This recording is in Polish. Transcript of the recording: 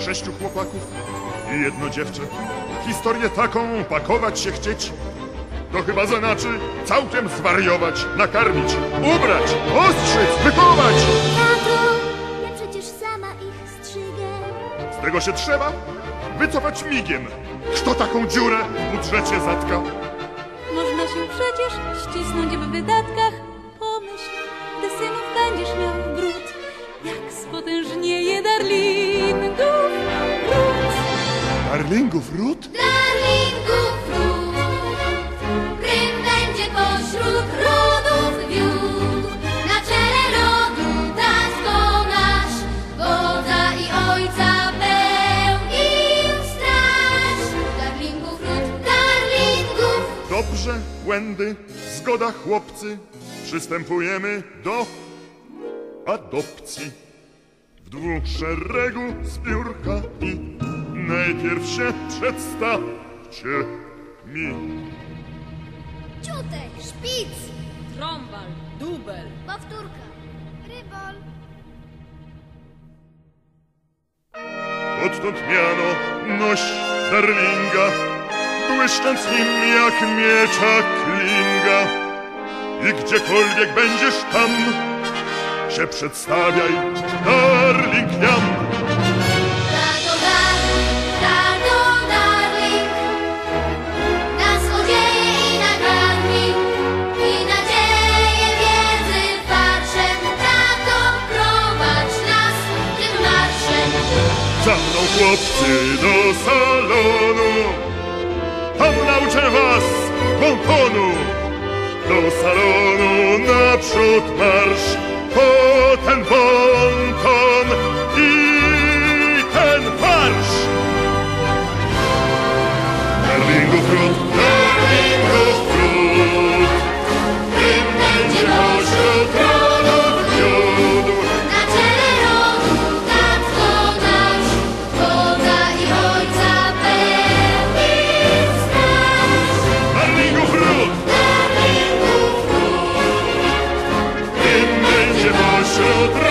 sześciu chłopaków i jedno dziewczę. Historię taką pakować się chcieć, to chyba znaczy całkiem zwariować, nakarmić, ubrać, ostrzyc, wychować. Tato, ja przecież sama ich strzygę. Z tego się trzeba wycofać migiem. Kto taką dziurę w budżecie zatka? Można się przecież ścisnąć w wydatkach. Pomyśl, gdy synów Darlingów ród? Darlingów ród, Prym będzie pośród rodów wiódł. Na czele rodu tatko nasz, wodza i ojca pełnił straż. Darlingów ród, darlingów Dobrze, Łędy, zgoda chłopcy, przystępujemy do adopcji. W dwóch szeregu zbiórka i najpierw się przedstawcie mi. Ciutek, szpic, Trąbal, dubel. powtórka, rybol. Odtąd miano noś Darlinga, błyszcząc nim jak miecza klinga. I gdziekolwiek będziesz tam, się przedstawiaj, Darling jam. Za mną chłopcy do salonu, tam nauczę was pontonu. Do salonu naprzód marsz, po ten ponton i ten farsz. Darlingów ród, Darlingów tym będzie pośród